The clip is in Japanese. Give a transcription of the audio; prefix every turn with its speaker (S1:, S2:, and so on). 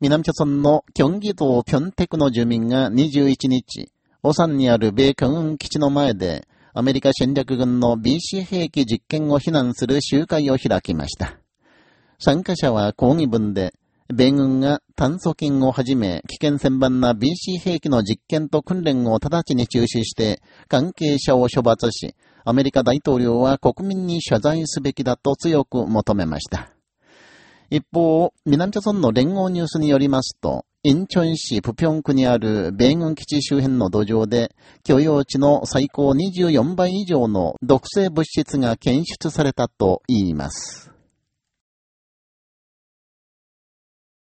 S1: 南朝村の京畿道ピョンテクの住民が21日、オサンにある米軍運基地の前で、アメリカ戦略軍の BC 兵器実験を非難する集会を開きました。参加者は抗議文で、米軍が炭素菌をはじめ危険千番な BC 兵器の実験と訓練を直ちに中止して関係者を処罰し、アメリカ大統領は国民に謝罪すべきだと強く求めました。一方、南朝村の連合ニュースによりますと、インチョン市プピョン区にある米軍基地周辺の土壌で、許容値の最高24倍以上の毒性物質が検出されたと言います。